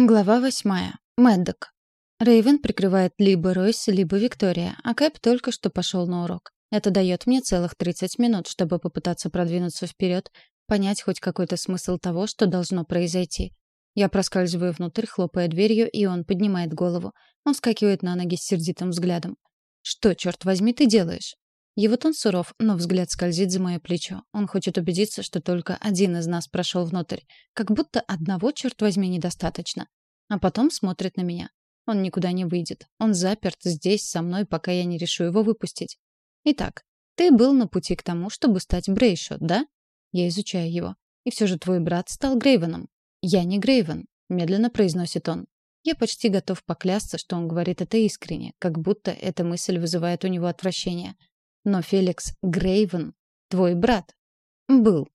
Глава восьмая. Мэддок. Рейвен прикрывает либо Ройс, либо Виктория, а Кэп только что пошел на урок. Это дает мне целых 30 минут, чтобы попытаться продвинуться вперед, понять хоть какой-то смысл того, что должно произойти. Я проскальзываю внутрь, хлопая дверью, и он поднимает голову. Он вскакивает на ноги с сердитым взглядом. «Что, черт возьми, ты делаешь?» Его тон суров, но взгляд скользит за мое плечо. Он хочет убедиться, что только один из нас прошел внутрь. Как будто одного, черт возьми, недостаточно. А потом смотрит на меня. Он никуда не выйдет. Он заперт здесь со мной, пока я не решу его выпустить. Итак, ты был на пути к тому, чтобы стать Брейшот, да? Я изучаю его. И все же твой брат стал Грейвеном. «Я не Грейвен», — медленно произносит он. Я почти готов поклясться, что он говорит это искренне, как будто эта мысль вызывает у него отвращение. Но Феликс Грейвен — твой брат. Был.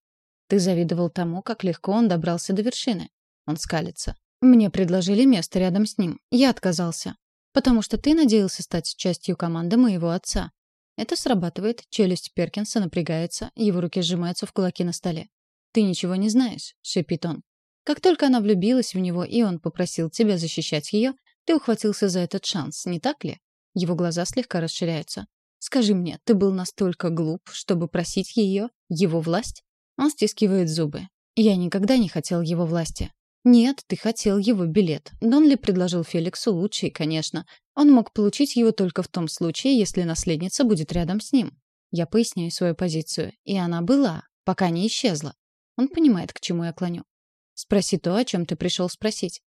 Ты завидовал тому, как легко он добрался до вершины. Он скалится. Мне предложили место рядом с ним. Я отказался. Потому что ты надеялся стать частью команды моего отца. Это срабатывает, челюсть Перкинса напрягается, его руки сжимаются в кулаки на столе. «Ты ничего не знаешь», — шепит он. Как только она влюбилась в него, и он попросил тебя защищать ее, ты ухватился за этот шанс, не так ли? Его глаза слегка расширяются. Скажи мне, ты был настолько глуп, чтобы просить ее, его власть? Он стискивает зубы. Я никогда не хотел его власти. Нет, ты хотел его билет. Донли предложил Феликсу лучший, конечно. Он мог получить его только в том случае, если наследница будет рядом с ним. Я поясняю свою позицию. И она была, пока не исчезла. Он понимает, к чему я клоню. Спроси то, о чем ты пришел спросить.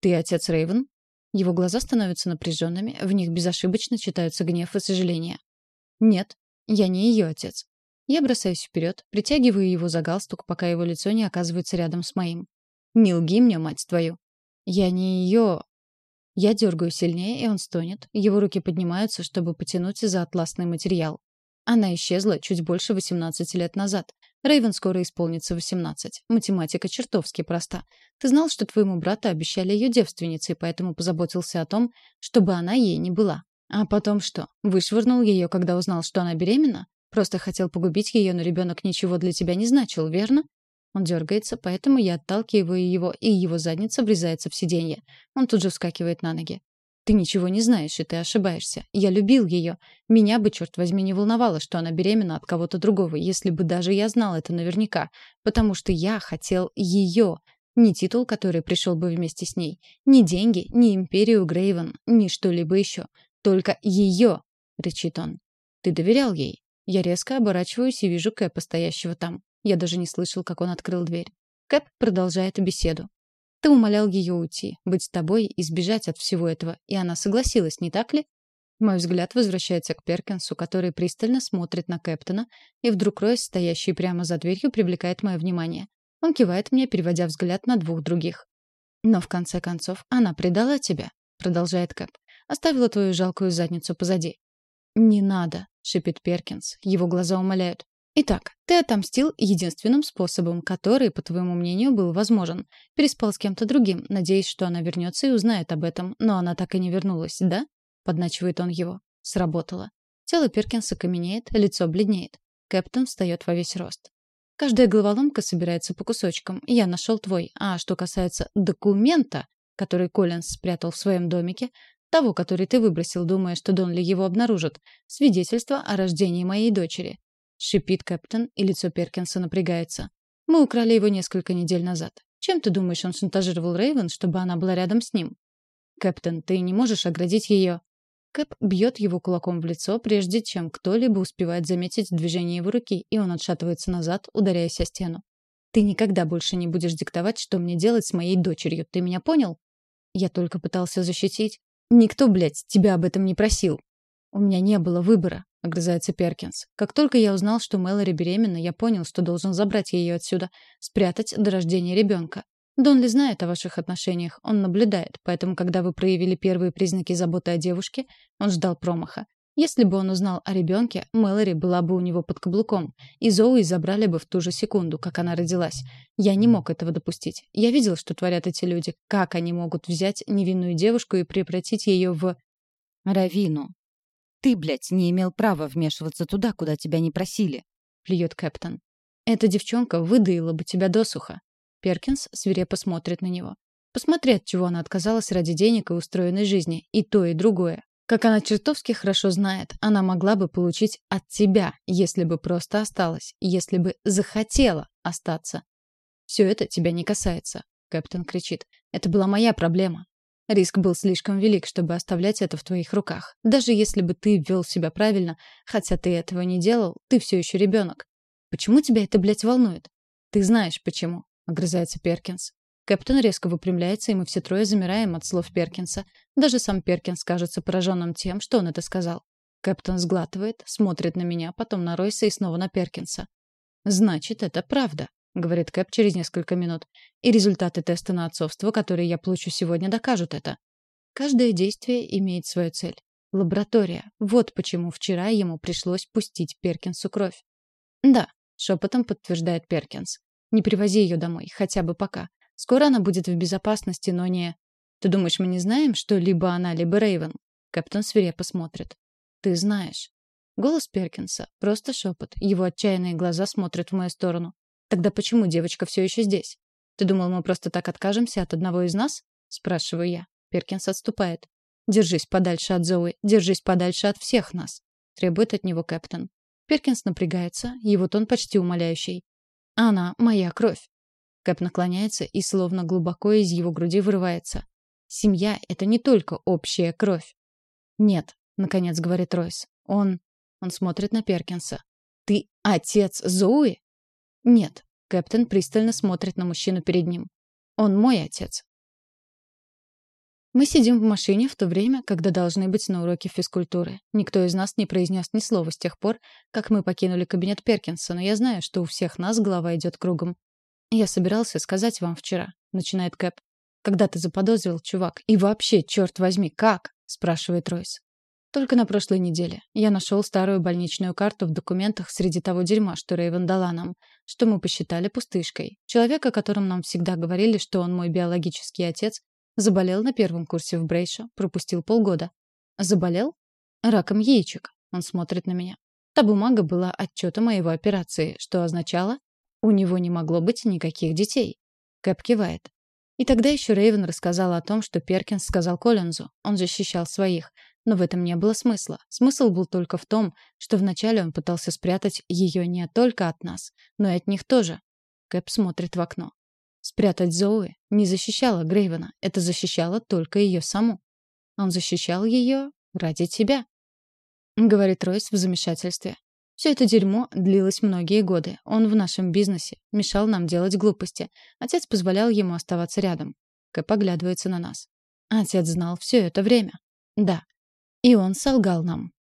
Ты отец Рейвен? Его глаза становятся напряженными, в них безошибочно читаются гнев и сожаление. Нет, я не ее отец. Я бросаюсь вперед, притягиваю его за галстук, пока его лицо не оказывается рядом с моим. Не лги мне, мать твою. Я не ее... Я дергаю сильнее, и он стонет. Его руки поднимаются, чтобы потянуть за атласный материал. Она исчезла чуть больше 18 лет назад. Рейвен скоро исполнится 18. Математика чертовски проста. Ты знал, что твоему брату обещали ее девственницей, поэтому позаботился о том, чтобы она ей не была. А потом что? Вышвырнул ее, когда узнал, что она беременна? Просто хотел погубить ее, но ребенок ничего для тебя не значил, верно? Он дергается, поэтому я отталкиваю его, и его задница врезается в сиденье. Он тут же вскакивает на ноги. Ты ничего не знаешь, и ты ошибаешься. Я любил ее. Меня бы, черт возьми, не волновало, что она беременна от кого-то другого, если бы даже я знал это наверняка. Потому что я хотел ее. Не титул, который пришел бы вместе с ней. Ни деньги, ни империю Грейвен, ни что-либо еще. Только ее, рычит он. Ты доверял ей? Я резко оборачиваюсь и вижу Кэпа, стоящего там. Я даже не слышал, как он открыл дверь. Кэп продолжает беседу. Ты умолял ее уйти, быть с тобой и сбежать от всего этого, и она согласилась, не так ли? Мой взгляд возвращается к Перкинсу, который пристально смотрит на Кэптона, и вдруг Ройс, стоящий прямо за дверью, привлекает мое внимание. Он кивает мне, переводя взгляд на двух других. «Но в конце концов она предала тебя», — продолжает Кэп. «Оставила твою жалкую задницу позади». «Не надо», — шипит Перкинс. Его глаза умоляют. Итак, ты отомстил единственным способом, который, по твоему мнению, был возможен. Переспал с кем-то другим, надеясь, что она вернется и узнает об этом, но она так и не вернулась, да? Подначивает он его. Сработало. Тело Перкинса каменеет, лицо бледнеет. Кэптон встает во весь рост. Каждая головоломка собирается по кусочкам. Я нашел твой. А что касается документа, который Коллинз спрятал в своем домике, того, который ты выбросил, думая, что Донли его обнаружит, свидетельство о рождении моей дочери. Шипит Кэптон, и лицо Перкинса напрягается. Мы украли его несколько недель назад. Чем ты думаешь, он шантажировал Рейвен, чтобы она была рядом с ним? Кэптон, ты не можешь оградить ее. Кэп бьет его кулаком в лицо, прежде чем кто-либо успевает заметить движение его руки, и он отшатывается назад, ударяясь о стену. Ты никогда больше не будешь диктовать, что мне делать с моей дочерью. Ты меня понял? Я только пытался защитить. Никто, блядь, тебя об этом не просил. У меня не было выбора. — огрызается Перкинс. «Как только я узнал, что Мэлори беременна, я понял, что должен забрать ее отсюда, спрятать до рождения ребенка. Донли знает о ваших отношениях, он наблюдает, поэтому, когда вы проявили первые признаки заботы о девушке, он ждал промаха. Если бы он узнал о ребенке, Мэлори была бы у него под каблуком, и Зоуи забрали бы в ту же секунду, как она родилась. Я не мог этого допустить. Я видел, что творят эти люди, как они могут взять невинную девушку и превратить ее в... Равину. Ты, блядь, не имел права вмешиваться туда, куда тебя не просили», — плюет Кэптон. «Эта девчонка выдаила бы тебя досуха». Перкинс свирепо смотрит на него. Посмотри, от чего она отказалась ради денег и устроенной жизни. И то, и другое. Как она чертовски хорошо знает, она могла бы получить от тебя, если бы просто осталась, если бы захотела остаться. «Все это тебя не касается», — Кэптон кричит. «Это была моя проблема. Риск был слишком велик, чтобы оставлять это в твоих руках. Даже если бы ты вел себя правильно, хотя ты этого не делал, ты все еще ребенок. Почему тебя это, блядь, волнует? Ты знаешь, почему, — огрызается Перкинс. Кэптон резко выпрямляется, и мы все трое замираем от слов Перкинса. Даже сам Перкинс кажется пораженным тем, что он это сказал. Кэптон сглатывает, смотрит на меня, потом на Ройса и снова на Перкинса. «Значит, это правда», — говорит Кэп через несколько минут. «И результаты теста на отцовство, которые я получу сегодня, докажут это. Каждое действие имеет свою цель. Лаборатория. Вот почему вчера ему пришлось пустить Перкинсу кровь. «Да», — шепотом подтверждает Перкинс. «Не привози ее домой, хотя бы пока. Скоро она будет в безопасности, но не... Ты думаешь, мы не знаем, что либо она, либо Рейвен? Капитан свирепо смотрит. Ты знаешь. Голос Перкинса. Просто шепот. Его отчаянные глаза смотрят в мою сторону. Тогда почему девочка все еще здесь? Ты думал, мы просто так откажемся от одного из нас? Спрашиваю я. Перкинс отступает. Держись подальше от Зои. Держись подальше от всех нас. Требует от него Кэптон. Перкинс напрягается, его тон почти умоляющий. Она моя кровь. Кэп наклоняется и словно глубоко из его груди вырывается. Семья — это не только общая кровь. Нет, наконец говорит Ройс. Он... Он смотрит на Перкинса. Ты отец Зоуи? Нет. Кэптен пристально смотрит на мужчину перед ним. Он мой отец. Мы сидим в машине в то время, когда должны быть на уроке физкультуры. Никто из нас не произнес ни слова с тех пор, как мы покинули кабинет Перкинса, но я знаю, что у всех нас голова идет кругом. «Я собирался сказать вам вчера», — начинает Кэп. «Когда ты заподозрил, чувак? И вообще, черт возьми, как?» — спрашивает Ройс. Только на прошлой неделе. Я нашел старую больничную карту в документах среди того дерьма, что Рейвен дала нам, что мы посчитали пустышкой. Человек, о котором нам всегда говорили, что он мой биологический отец, заболел на первом курсе в Брейшо, пропустил полгода. Заболел? Раком яичек. Он смотрит на меня. Та бумага была отчетом о его операции, что означало, у него не могло быть никаких детей. Кэп кивает. И тогда еще Рейвен рассказала о том, что Перкинс сказал Коллинзу. Он защищал своих. Но в этом не было смысла. Смысл был только в том, что вначале он пытался спрятать ее не только от нас, но и от них тоже. Кэп смотрит в окно. Спрятать Зоуи не защищало Грейвена. Это защищало только ее саму. Он защищал ее ради тебя. Говорит Ройс в замешательстве. Все это дерьмо длилось многие годы. Он в нашем бизнесе, мешал нам делать глупости. Отец позволял ему оставаться рядом. Кэп оглядывается на нас. Отец знал все это время. Да. И он солгал нам.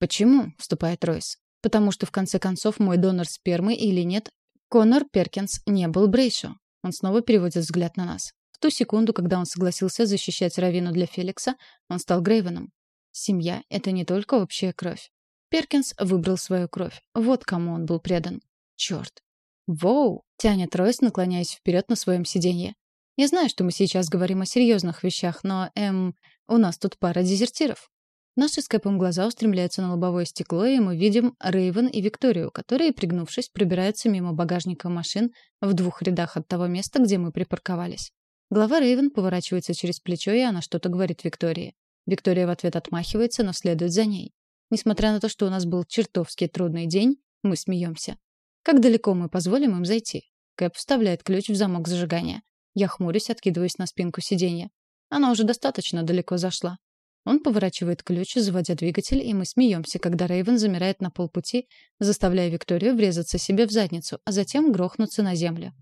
«Почему?» — вступает Ройс. «Потому что, в конце концов, мой донор спермы или нет, Конор Перкинс не был Брейшо». Он снова переводит взгляд на нас. В ту секунду, когда он согласился защищать Равину для Феликса, он стал Грейвеном. Семья — это не только общая кровь. Перкинс выбрал свою кровь. Вот кому он был предан. Черт. «Воу!» — тянет Ройс, наклоняясь вперед на своем сиденье. «Я знаю, что мы сейчас говорим о серьезных вещах, но, эм, у нас тут пара дезертиров». Наши с Кэпом глаза устремляются на лобовое стекло, и мы видим Рейвен и Викторию, которые, пригнувшись, пробираются мимо багажника машин в двух рядах от того места, где мы припарковались. Глава Рейвен поворачивается через плечо, и она что-то говорит Виктории. Виктория в ответ отмахивается, но следует за ней. Несмотря на то, что у нас был чертовски трудный день, мы смеемся. Как далеко мы позволим им зайти? Кэп вставляет ключ в замок зажигания. Я хмурюсь, откидываюсь на спинку сиденья. Она уже достаточно далеко зашла. Он поворачивает ключ, заводя двигатель, и мы смеемся, когда Рейвен замирает на полпути, заставляя Викторию врезаться себе в задницу, а затем грохнуться на землю.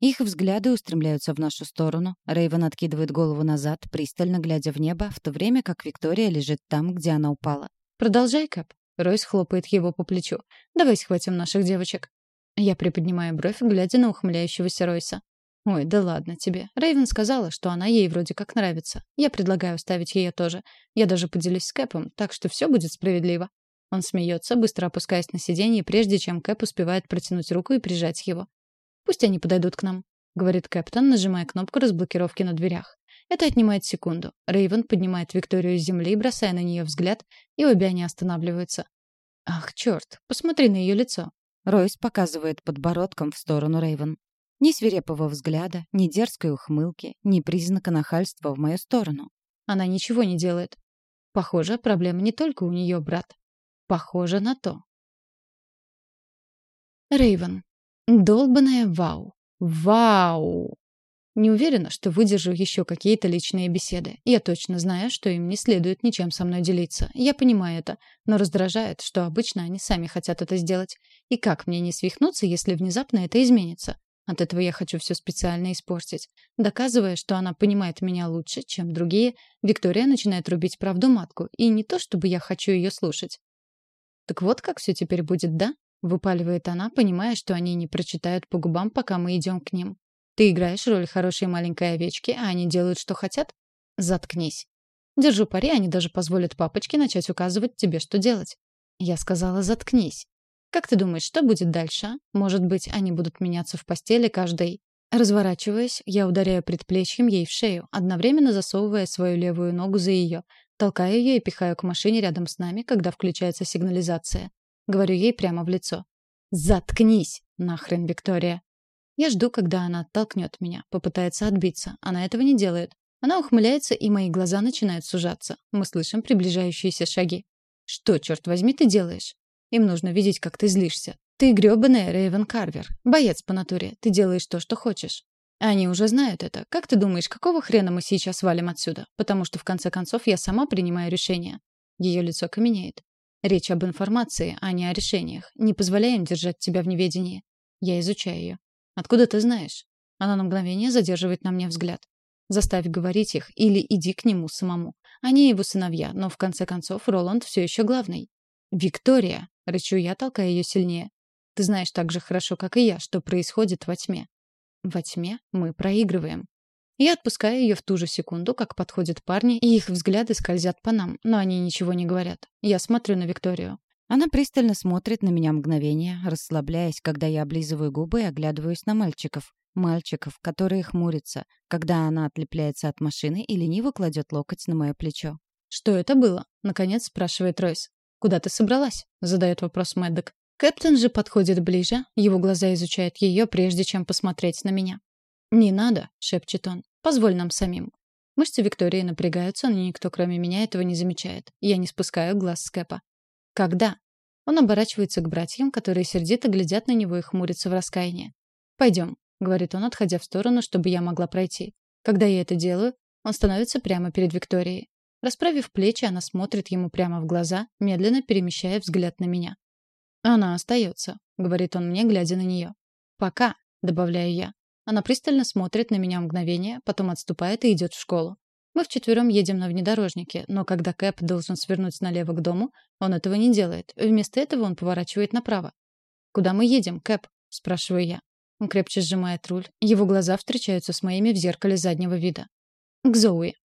Их взгляды устремляются в нашу сторону. Рейвен откидывает голову назад, пристально глядя в небо, в то время как Виктория лежит там, где она упала. «Продолжай, Кэп». Ройс хлопает его по плечу. «Давай схватим наших девочек». Я приподнимаю бровь, глядя на ухмыляющегося Ройса. «Ой, да ладно тебе. Рейвен сказала, что она ей вроде как нравится. Я предлагаю оставить ее тоже. Я даже поделюсь с Кэпом, так что все будет справедливо». Он смеется, быстро опускаясь на сиденье, прежде чем Кэп успевает протянуть руку и прижать его. «Пусть они подойдут к нам», — говорит Кэптон, нажимая кнопку разблокировки на дверях. Это отнимает секунду. Рейвен поднимает Викторию с земли, бросая на нее взгляд, и обе они останавливаются. Ах, черт, посмотри на ее лицо. Ройс показывает подбородком в сторону Рейвен. Ни свирепого взгляда, ни дерзкой ухмылки, ни признака нахальства в мою сторону. Она ничего не делает. Похоже, проблема не только у нее, брат. Похоже на то. Рейвен. Долбаная вау. Вау! Не уверена, что выдержу еще какие-то личные беседы. Я точно знаю, что им не следует ничем со мной делиться. Я понимаю это, но раздражает, что обычно они сами хотят это сделать. И как мне не свихнуться, если внезапно это изменится? От этого я хочу все специально испортить. Доказывая, что она понимает меня лучше, чем другие, Виктория начинает рубить правду матку. И не то, чтобы я хочу ее слушать. «Так вот как все теперь будет, да?» — выпаливает она, понимая, что они не прочитают по губам, пока мы идем к ним. Ты играешь роль хорошей маленькой овечки, а они делают, что хотят? Заткнись. Держу пари, они даже позволят папочке начать указывать тебе, что делать. Я сказала, заткнись. Как ты думаешь, что будет дальше? А? Может быть, они будут меняться в постели каждый... Разворачиваясь, я ударяю предплечьем ей в шею, одновременно засовывая свою левую ногу за ее, толкаю ее и пихаю к машине рядом с нами, когда включается сигнализация. Говорю ей прямо в лицо. «Заткнись, нахрен, Виктория!» Я жду, когда она оттолкнет меня, попытается отбиться. Она этого не делает. Она ухмыляется, и мои глаза начинают сужаться. Мы слышим приближающиеся шаги. «Что, черт возьми, ты делаешь?» Им нужно видеть, как ты злишься. Ты грёбаная Рэйвен Карвер. Боец по натуре. Ты делаешь то, что хочешь. Они уже знают это. Как ты думаешь, какого хрена мы сейчас валим отсюда? Потому что, в конце концов, я сама принимаю решение. Ее лицо каменеет. Речь об информации, а не о решениях. Не позволяем держать тебя в неведении. Я изучаю ее. Откуда ты знаешь? Она на мгновение задерживает на мне взгляд. Заставь говорить их или иди к нему самому. Они его сыновья, но в конце концов Роланд все еще главный. «Виктория!» — рычу я, толкая ее сильнее. «Ты знаешь так же хорошо, как и я, что происходит во тьме». Во тьме мы проигрываем. Я отпускаю ее в ту же секунду, как подходят парни, и их взгляды скользят по нам, но они ничего не говорят. Я смотрю на Викторию. Она пристально смотрит на меня мгновение, расслабляясь, когда я облизываю губы и оглядываюсь на мальчиков. Мальчиков, которые хмурятся, когда она отлепляется от машины и лениво кладет локоть на мое плечо. «Что это было?» — наконец спрашивает Ройс. «Куда ты собралась?» — задает вопрос Мэддок. Кэптон же подходит ближе, его глаза изучают ее, прежде чем посмотреть на меня. «Не надо», — шепчет он. «Позволь нам самим». Мышцы Виктории напрягаются, но никто, кроме меня, этого не замечает. Я не спускаю глаз с Кэпа. «Когда?» Он оборачивается к братьям, которые сердито глядят на него и хмурятся в раскаянии. «Пойдем», — говорит он, отходя в сторону, чтобы я могла пройти. Когда я это делаю, он становится прямо перед Викторией. Расправив плечи, она смотрит ему прямо в глаза, медленно перемещая взгляд на меня. «Она остается», — говорит он мне, глядя на нее. «Пока», — добавляю я. Она пристально смотрит на меня мгновение, потом отступает и идет в школу. Мы вчетвером едем на внедорожнике, но когда Кэп должен свернуть налево к дому, он этого не делает. Вместо этого он поворачивает направо. «Куда мы едем, Кэп?» — спрашиваю я. Он крепче сжимает руль. Его глаза встречаются с моими в зеркале заднего вида. «К Зоуи»,